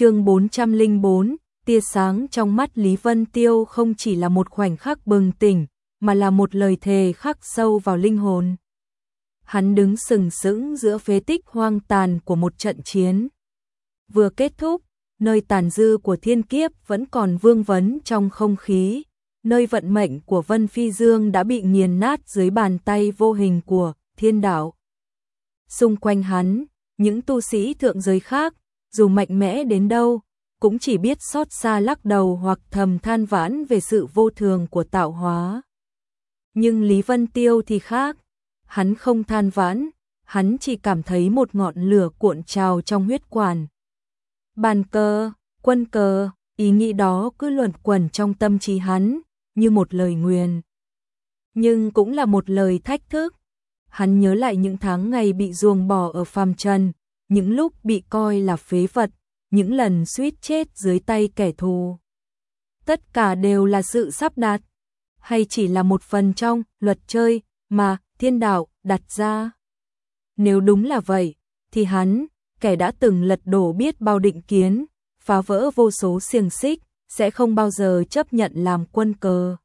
chương 404, tia sáng trong mắt Lý Vân Tiêu không chỉ là một khoảnh khắc bừng tỉnh, mà là một lời thề khắc sâu vào linh hồn. Hắn đứng sừng sững giữa phế tích hoang tàn của một trận chiến. Vừa kết thúc, nơi tàn dư của thiên kiếp vẫn còn vương vấn trong không khí, nơi vận mệnh của Vân Phi Dương đã bị nghiền nát dưới bàn tay vô hình của thiên đạo. Xung quanh hắn, những tu sĩ thượng giới khác, dù mạnh mẽ đến đâu, cũng chỉ biết xót xa lắc đầu hoặc thầm than vãn về sự vô thường của tạo hóa. Nhưng Lý Vân Tiêu thì khác, hắn không than vãn, hắn chỉ cảm thấy một ngọn lửa cuộn trào trong huyết quản. Bàn cờ, quân cờ, ý nghĩ đó cứ luẩn quẩn trong tâm trí hắn, như một lời nguyền. Nhưng cũng là một lời thách thức. Hắn nhớ lại những tháng ngày bị ruồng bỏ ở phàm trần, những lúc bị coi là phế vật, những lần suýt chết dưới tay kẻ thù. Tất cả đều là sự sắp đặt, hay chỉ là một phần trong luật chơi mà thiên đạo đặt ra. Nếu đúng là vậy, thì hắn, kẻ đã từng lật đổ biết bao định kiến, phá vỡ vô số xiềng xích, sẽ không bao giờ chấp nhận làm quân cờ.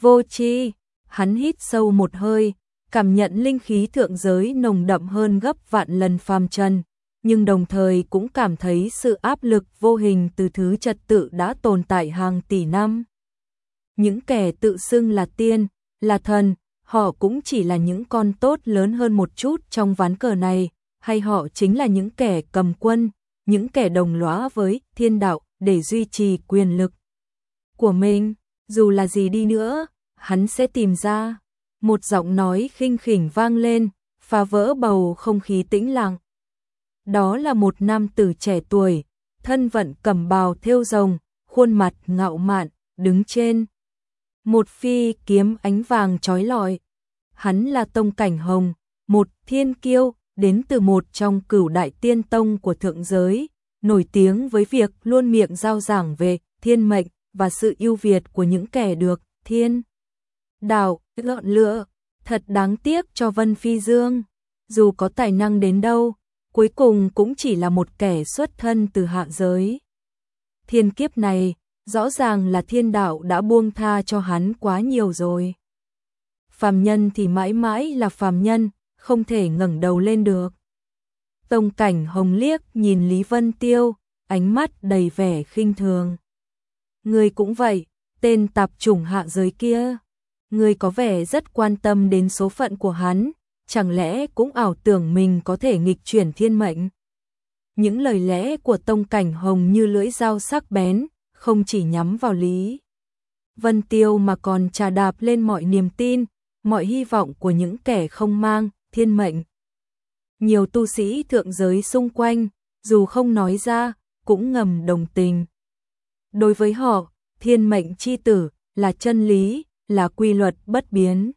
Vô chi, hắn hít sâu một hơi, cảm nhận linh khí thượng giới nồng đậm hơn gấp vạn lần phàm trần, nhưng đồng thời cũng cảm thấy sự áp lực vô hình từ thứ trật tự đã tồn tại hàng tỷ năm. Những kẻ tự xưng là tiên, là thần, họ cũng chỉ là những con tốt lớn hơn một chút trong ván cờ này, hay họ chính là những kẻ cầm quân, những kẻ đồng lõa với thiên đạo để duy trì quyền lực của mình, dù là gì đi nữa, hắn sẽ tìm ra. Một giọng nói khinh khỉnh vang lên, phá vỡ bầu không khí tĩnh lặng. Đó là một nam tử trẻ tuổi, thân vận cầm bào thêu rồng, khuôn mặt ngạo mạn, đứng trên. Một phi kiếm ánh vàng trói lọi. Hắn là Tông Cảnh Hồng, một thiên kiêu, đến từ một trong cửu đại tiên tông của thượng giới, nổi tiếng với việc luôn miệng giao giảng về thiên mệnh và sự ưu việt của những kẻ được thiên đạo lợn lựa. Thật đáng tiếc cho Vân Phi Dương, dù có tài năng đến đâu, cuối cùng cũng chỉ là một kẻ xuất thân từ hạ giới. Thiên kiếp này, rõ ràng là thiên đạo đã buông tha cho hắn quá nhiều rồi. Phàm nhân thì mãi mãi là phàm nhân, không thể ngẩng đầu lên được. Tông cảnh hồng liếc nhìn Lý Vân Tiêu, ánh mắt đầy vẻ khinh thường. Người cũng vậy, tên tạp chủng hạ giới kia. Người có vẻ rất quan tâm đến số phận của hắn, chẳng lẽ cũng ảo tưởng mình có thể nghịch chuyển thiên mệnh. Những lời lẽ của Tông Cảnh Hồng như lưỡi dao sắc bén, không chỉ nhắm vào Lý. Vân Tiêu mà còn trà đạp lên mọi niềm tin, mọi hy vọng của những kẻ không mang, thiên mệnh. Nhiều tu sĩ thượng giới xung quanh, dù không nói ra, cũng ngầm đồng tình. Đối với họ, thiên mệnh chi tử là chân lý, là quy luật bất biến.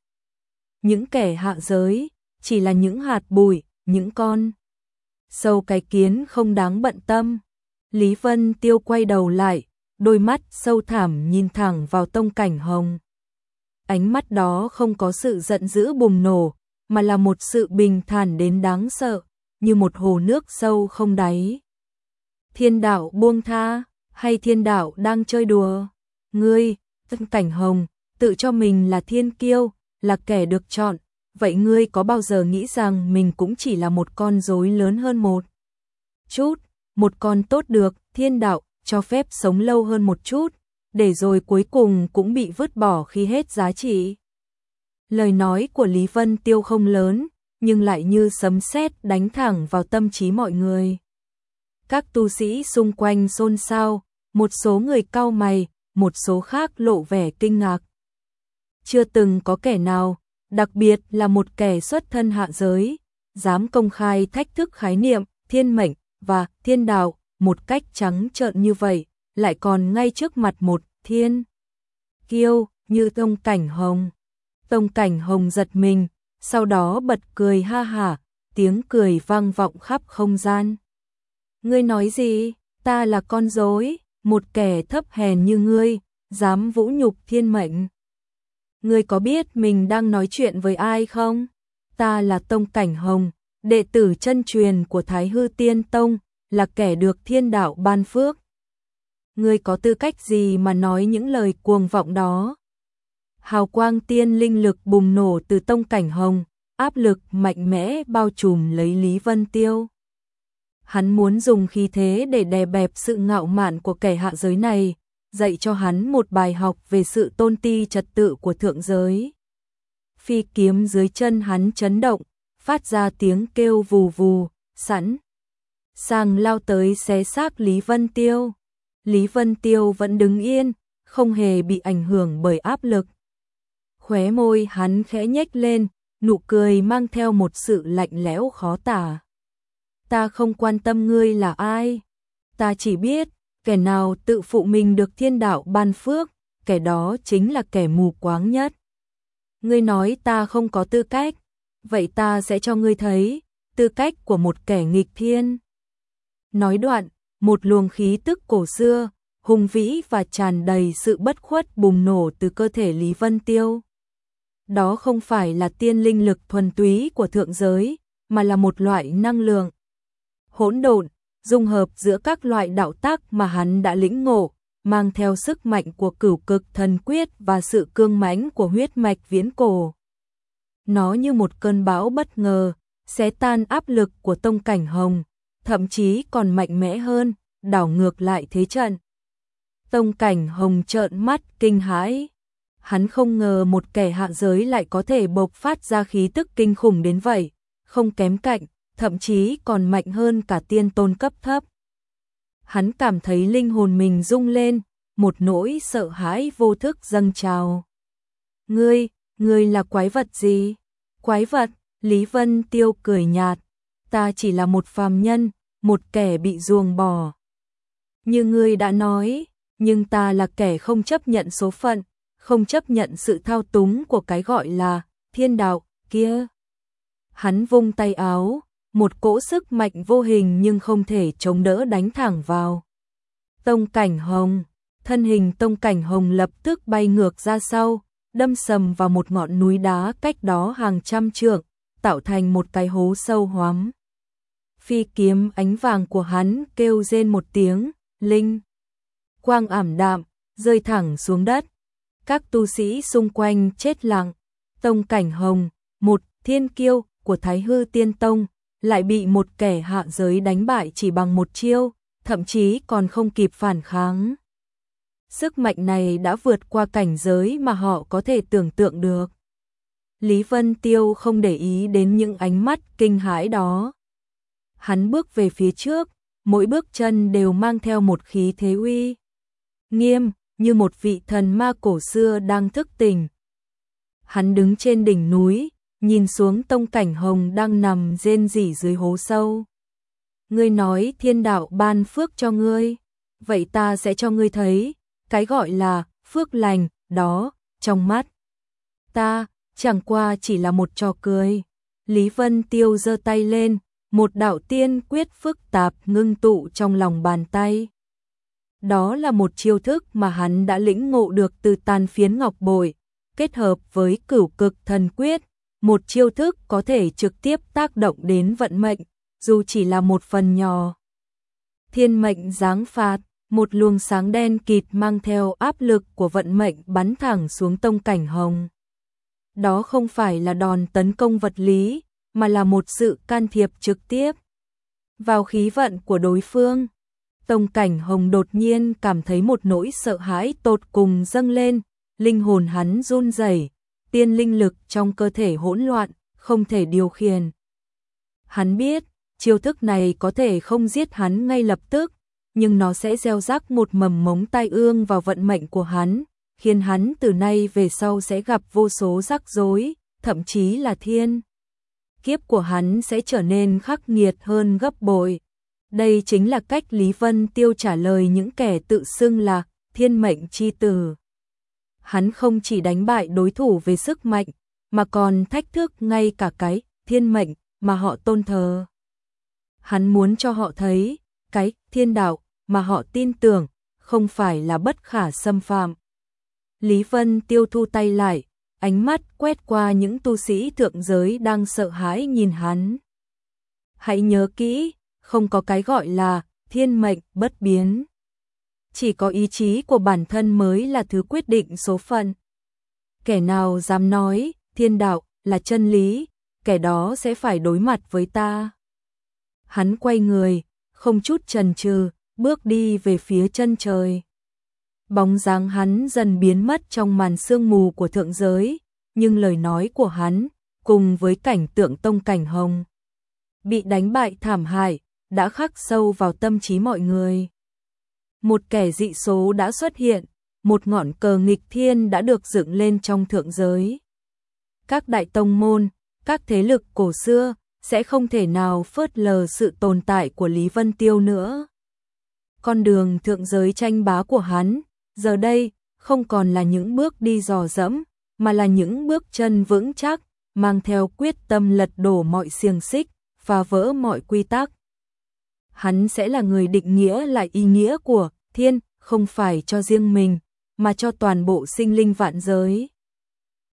Những kẻ hạ giới chỉ là những hạt bụi, những con sâu cái kiến không đáng bận tâm. Lý Vân Tiêu quay đầu lại, đôi mắt sâu thẳm nhìn thẳng vào tông cảnh hồng. Ánh mắt đó không có sự giận dữ bùng nổ, mà là một sự bình thản đến đáng sợ, như một hồ nước sâu không đáy. Thiên đạo buông tha, hay thiên đạo đang chơi đùa? Ngươi, tông cảnh hồng, tự cho mình là thiên kiêu, là kẻ được chọn, vậy ngươi có bao giờ nghĩ rằng mình cũng chỉ là một con rối lớn hơn một chút, một con tốt được, thiên đạo cho phép sống lâu hơn một chút, để rồi cuối cùng cũng bị vứt bỏ khi hết giá trị. Lời nói của Lý Vân Tiêu không lớn, nhưng lại như sấm sét đánh thẳng vào tâm trí mọi người. Các tu sĩ xung quanh xôn xao, một số người cau mày, một số khác lộ vẻ kinh ngạc. Chưa từng có kẻ nào, đặc biệt là một kẻ xuất thân hạ giới, dám công khai thách thức khái niệm thiên mệnh và thiên đạo một cách trắng trợn như vậy, lại còn ngay trước mặt một thiên kiêu như tông cảnh hồng. Tông cảnh hồng giật mình, sau đó bật cười ha hả, tiếng cười vang vọng khắp không gian. Ngươi nói gì? Ta là con rối, một kẻ thấp hèn như ngươi, dám vũ nhục thiên mệnh. Ngươi có biết mình đang nói chuyện với ai không? Ta là Tông Cảnh Hồng, đệ tử chân truyền của Thái Hư Tiên Tông, là kẻ được thiên đạo ban phước. Ngươi có tư cách gì mà nói những lời cuồng vọng đó? Hào quang tiên linh lực bùng nổ từ tông cảnh hồng, áp lực mạnh mẽ bao trùm lấy Lý Vân Tiêu. Hắn muốn dùng khí thế để đè bẹp sự ngạo mạn của kẻ hạ giới này, dạy cho hắn một bài học về sự tôn ti trật tự của thượng giới. Phi kiếm dưới chân hắn chấn động, phát ra tiếng kêu vù vù, sẵn. Sàng lao tới xé xác Lý Vân Tiêu. Lý Vân Tiêu vẫn đứng yên, không hề bị ảnh hưởng bởi áp lực. Khóe môi hắn khẽ nhếch lên, nụ cười mang theo một sự lạnh lẽo khó tả. Ta không quan tâm ngươi là ai, ta chỉ biết, kẻ nào tự phụ mình được thiên đạo ban phước, kẻ đó chính là kẻ mù quáng nhất. Ngươi nói ta không có tư cách, vậy ta sẽ cho ngươi thấy tư cách của một kẻ nghịch thiên. Nói đoạn, một luồng khí tức cổ xưa, hùng vĩ và tràn đầy sự bất khuất bùng nổ từ cơ thể Lý Vân Tiêu. Đó không phải là tiên linh lực thuần túy của thượng giới, mà là một loại năng lượng hỗn độn, dung hợp giữa các loại đạo tác mà hắn đã lĩnh ngộ, mang theo sức mạnh của cửu cực thần quyết và sự cương mãnh của huyết mạch viễn cổ. Nó như một cơn bão bất ngờ, xé tan áp lực của tông cảnh hồng, thậm chí còn mạnh mẽ hơn, đảo ngược lại thế trận. Tông cảnh hồng trợn mắt kinh hãi. Hắn không ngờ một kẻ hạ giới lại có thể bộc phát ra khí tức kinh khủng đến vậy, không kém cạnh, thậm chí còn mạnh hơn cả tiên tôn cấp thấp. Hắn cảm thấy linh hồn mình rung lên, một nỗi sợ hãi vô thức dâng trào. Ngươi, ngươi là quái vật gì? Quái vật, Lý Vân Tiêu cười nhạt, ta chỉ là một phàm nhân, một kẻ bị ruồng bỏ. Như ngươi đã nói, nhưng ta là kẻ không chấp nhận số phận, không chấp nhận sự thao túng của cái gọi là thiên đạo kia. Hắn vung tay áo, một cỗ sức mạnh vô hình nhưng không thể chống đỡ đánh thẳng vào. Tông cảnh hồng, thân hình tông cảnh hồng lập tức bay ngược ra sau, đâm sầm vào một ngọn núi đá cách đó hàng trăm trượng, tạo thành một cái hố sâu hoắm. Phi kiếm ánh vàng của hắn kêu rên một tiếng, linh. Quang ảm đạm, rơi thẳng xuống đất. Các tu sĩ xung quanh chết lặng. Tông cảnh hồng, một thiên kiêu của Thái Hư Tiên Tông, lại bị một kẻ hạ giới đánh bại chỉ bằng một chiêu, thậm chí còn không kịp phản kháng. Sức mạnh này đã vượt qua cảnh giới mà họ có thể tưởng tượng được. Lý Vân Tiêu không để ý đến những ánh mắt kinh hãi đó. Hắn bước về phía trước, mỗi bước chân đều mang theo một khí thế uy. Nghiêm, như một vị thần ma cổ xưa đang thức tỉnh. Hắn đứng trên đỉnh núi, nhìn xuống tông cảnh hồng đang nằm rên rỉ dưới hố sâu. Ngươi nói thiên đạo ban phước cho ngươi, vậy ta sẽ cho ngươi thấy, cái gọi là phước lành, đó, trong mắt. Ta, chẳng qua chỉ là một trò cười. Lý Vân Tiêu giơ tay lên, một đạo tiên quyết phức tạp ngưng tụ trong lòng bàn tay. Đó là một chiêu thức mà hắn đã lĩnh ngộ được từ tàn phiến ngọc bội, kết hợp với cửu cực thần quyết, một chiêu thức có thể trực tiếp tác động đến vận mệnh, dù chỉ là một phần nhỏ. Thiên mệnh giáng phạt, một luồng sáng đen kịt mang theo áp lực của vận mệnh bắn thẳng xuống tông cảnh hồng. Đó không phải là đòn tấn công vật lý, mà là một sự can thiệp trực tiếp vào khí vận của đối phương. Tông cảnh hồng đột nhiên cảm thấy một nỗi sợ hãi tột cùng dâng lên, linh hồn hắn run rẩy, tiên linh lực trong cơ thể hỗn loạn, không thể điều khiển. Hắn biết, chiêu thức này có thể không giết hắn ngay lập tức, nhưng nó sẽ gieo rắc một mầm mống tai ương vào vận mệnh của hắn, khiến hắn từ nay về sau sẽ gặp vô số rắc rối, thậm chí là thiên. Kiếp của hắn sẽ trở nên khắc nghiệt hơn gấp bội. Đây chính là cách Lý Vân Tiêu trả lời những kẻ tự xưng là thiên mệnh chi tử hắn không chỉ đánh bại đối thủ về sức mạnh, mà còn thách thức ngay cả cái thiên mệnh mà họ tôn thờ. Hắn muốn cho họ thấy, cái thiên đạo mà họ tin tưởng không phải là bất khả xâm phạm. Lý Vân tiêu thu tay lại, ánh mắt quét qua những tu sĩ thượng giới đang sợ hãi nhìn hắn. Hãy nhớ kỹ, không có cái gọi là thiên mệnh bất biến. Chỉ có ý chí của bản thân mới là thứ quyết định số phận. Kẻ nào dám nói thiên đạo là chân lý, kẻ đó sẽ phải đối mặt với ta. Hắn quay người, không chút chần chừ, bước đi về phía chân trời. Bóng dáng hắn dần biến mất trong màn sương mù của thượng giới, nhưng lời nói của hắn, cùng với cảnh tượng tông cảnh hồng, bị đánh bại thảm hại, đã khắc sâu vào tâm trí mọi người. Một kẻ dị số đã xuất hiện, một ngọn cờ nghịch thiên đã được dựng lên trong thượng giới. Các đại tông môn, các thế lực cổ xưa sẽ không thể nào phớt lờ sự tồn tại của Lý Vân Tiêu nữa. Con đường thượng giới tranh bá của hắn, giờ đây không còn là những bước đi dò dẫm, mà là những bước chân vững chắc, mang theo quyết tâm lật đổ mọi xiềng xích, phá vỡ mọi quy tắc. Hắn sẽ là người định nghĩa lại ý nghĩa của thiên, không phải cho riêng mình, mà cho toàn bộ sinh linh vạn giới.